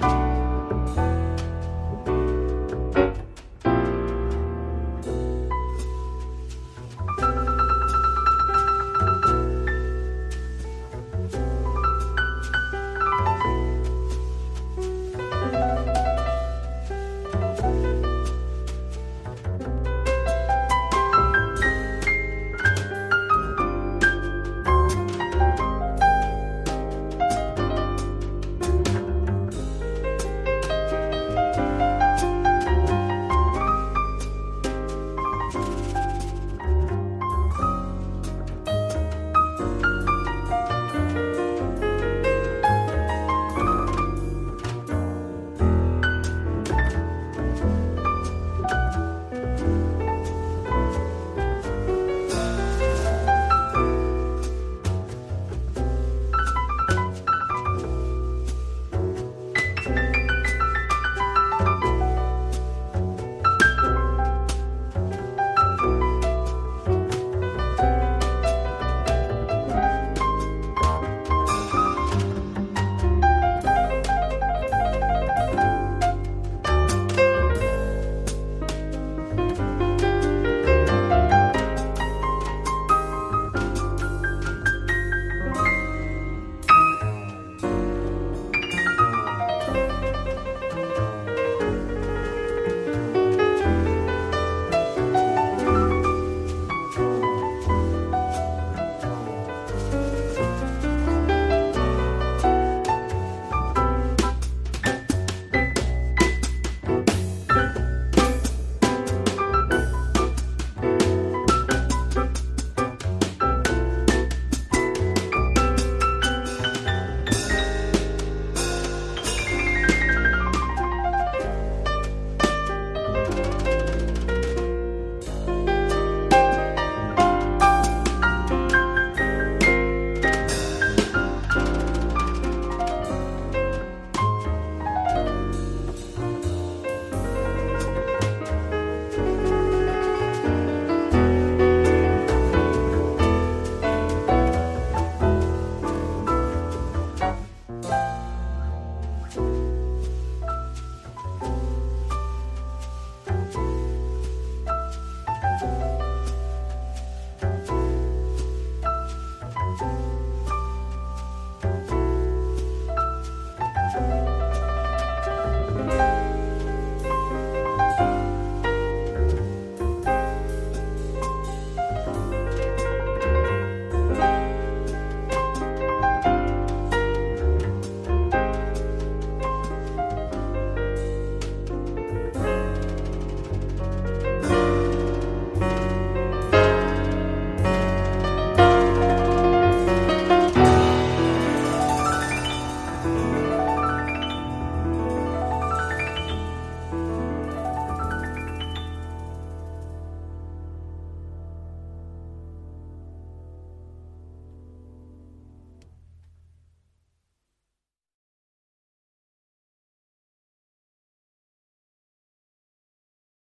嗯。